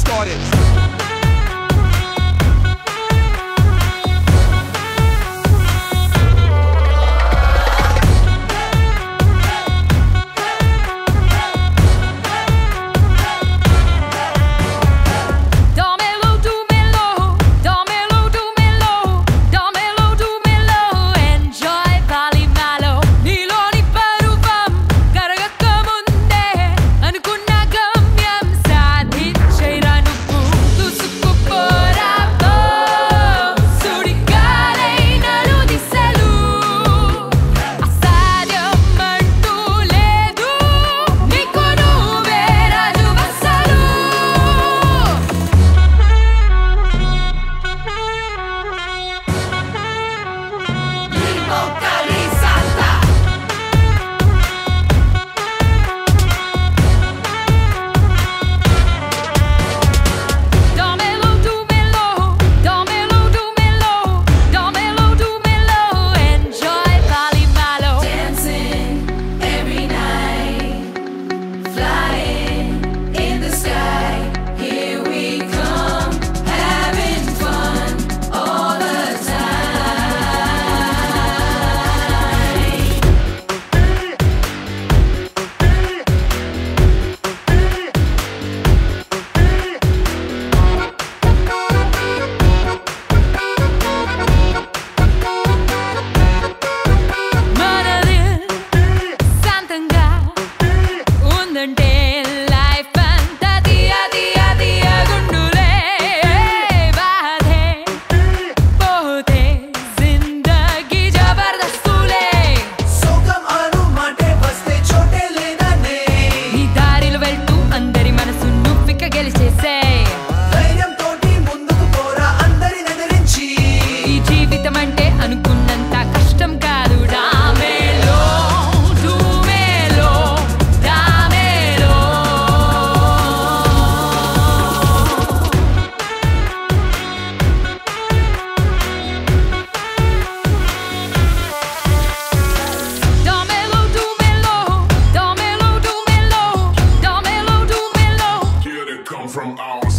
started. from our